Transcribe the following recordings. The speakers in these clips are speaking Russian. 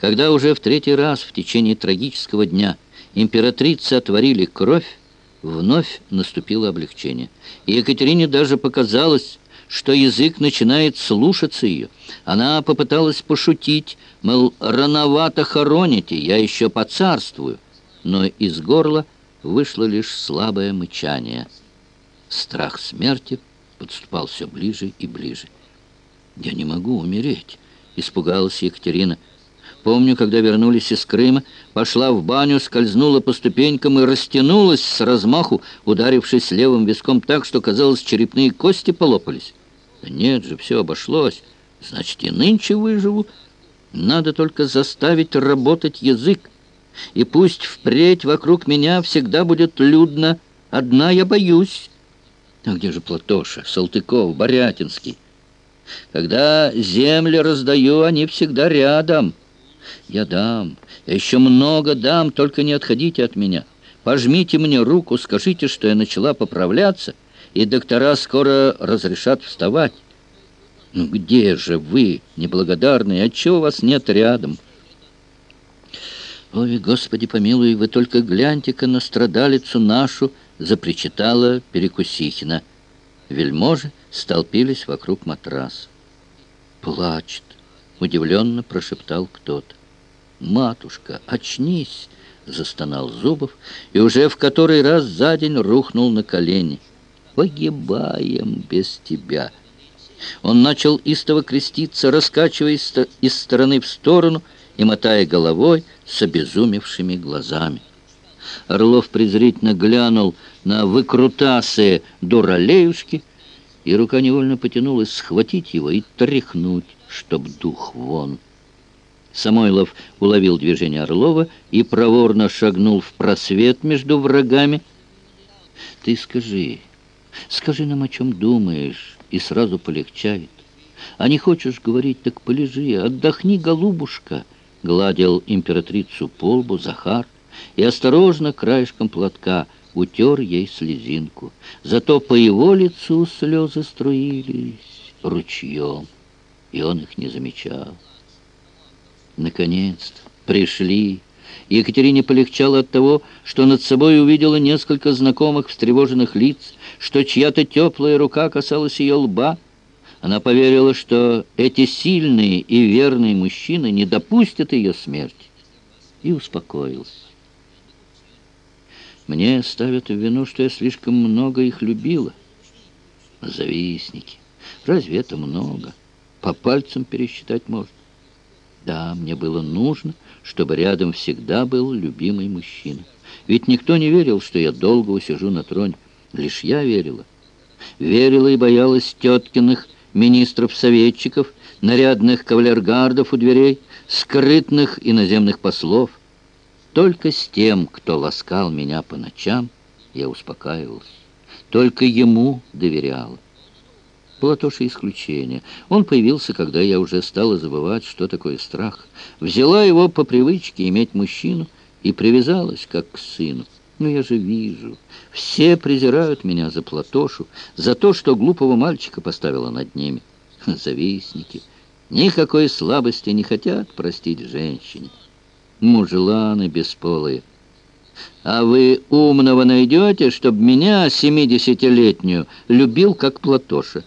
Когда уже в третий раз в течение трагического дня императрицы отворили кровь, вновь наступило облегчение. И Екатерине даже показалось, что язык начинает слушаться ее. Она попыталась пошутить, мол, рановато хороните, я еще поцарствую. Но из горла вышло лишь слабое мычание. Страх смерти подступал все ближе и ближе. «Я не могу умереть», — испугалась Екатерина. Помню, когда вернулись из Крыма, пошла в баню, скользнула по ступенькам и растянулась с размаху, ударившись левым виском так, что, казалось, черепные кости полопались. Да нет же, все обошлось. Значит, и нынче выживу. Надо только заставить работать язык. И пусть впредь вокруг меня всегда будет людно. Одна я боюсь. А где же Платоша, Салтыков, Борятинский? Когда земли раздаю, они всегда рядом. Я дам, я еще много дам, только не отходите от меня. Пожмите мне руку, скажите, что я начала поправляться, и доктора скоро разрешат вставать. Ну где же вы, неблагодарные, отчего вас нет рядом?» «Ой, Господи помилуй, вы только гляньте-ка на страдалицу нашу!» — запричитала Перекусихина. Вельможи столпились вокруг матраса. «Плачет!» — удивленно прошептал кто-то. «Матушка, очнись!» — застонал Зубов и уже в который раз за день рухнул на колени. «Погибаем без тебя!» Он начал истово креститься, раскачиваясь из стороны в сторону и мотая головой с обезумевшими глазами. Орлов презрительно глянул на выкрутасы дуралеюшки, и рука невольно потянулась схватить его и тряхнуть, чтоб дух вон. Самойлов уловил движение Орлова и проворно шагнул в просвет между врагами. «Ты скажи, скажи нам, о чем думаешь, и сразу полегчает. А не хочешь говорить, так полежи, отдохни, голубушка!» Гладил императрицу по лбу Захар и осторожно краешком платка утер ей слезинку. Зато по его лицу слезы струились ручьем, и он их не замечал. Наконец-то пришли. Екатерине полегчало от того, что над собой увидела несколько знакомых встревоженных лиц, что чья-то теплая рука касалась ее лба. Она поверила, что эти сильные и верные мужчины не допустят ее смерти, и успокоилась. Мне ставят в вину, что я слишком много их любила. Завистники. Разве это много? По пальцам пересчитать можно. Да, мне было нужно, чтобы рядом всегда был любимый мужчина. Ведь никто не верил, что я долго усижу на троне. Лишь я верила. Верила и боялась теткиных министров-советчиков, нарядных кавалергардов у дверей, скрытных иноземных послов. Только с тем, кто ласкал меня по ночам, я успокаивался. Только ему доверяла. Тоже исключение. Он появился, когда я уже стала забывать, что такое страх. Взяла его по привычке иметь мужчину и привязалась, как к сыну. Но я же вижу, все презирают меня за Платошу, за то, что глупого мальчика поставила над ними. Завистники. Никакой слабости не хотят простить женщине. Мужеланы бесполые. А вы умного найдете, чтобы меня, семидесятилетнюю, любил, как Платоша?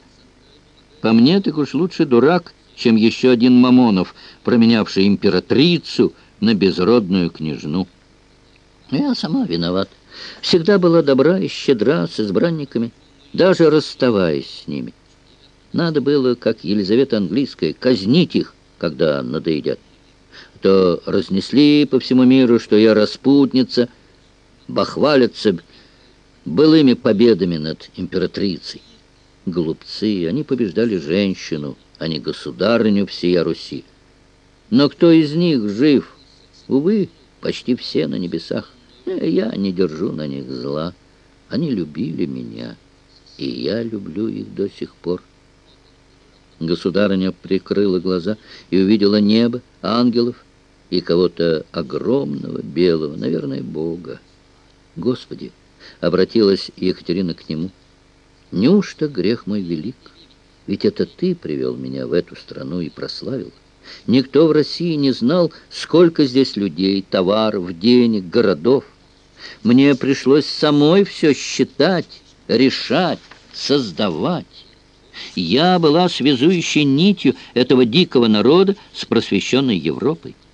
По мне, так уж лучше дурак, чем еще один Мамонов, променявший императрицу на безродную княжну. Я сама виноват. Всегда была добра и щедра с избранниками, даже расставаясь с ними. Надо было, как Елизавета Английская, казнить их, когда надоедят. То разнесли по всему миру, что я распутница, бахвалятся былыми победами над императрицей. Глупцы, они побеждали женщину, а не государыню всея Руси. Но кто из них жив? Увы, почти все на небесах. Э, я не держу на них зла. Они любили меня, и я люблю их до сих пор. Государыня прикрыла глаза и увидела небо, ангелов и кого-то огромного, белого, наверное, Бога. Господи, обратилась Екатерина к нему, — Неужто грех мой велик? Ведь это ты привел меня в эту страну и прославил. Никто в России не знал, сколько здесь людей, товаров, денег, городов. Мне пришлось самой все считать, решать, создавать. Я была связующей нитью этого дикого народа с просвещенной Европой.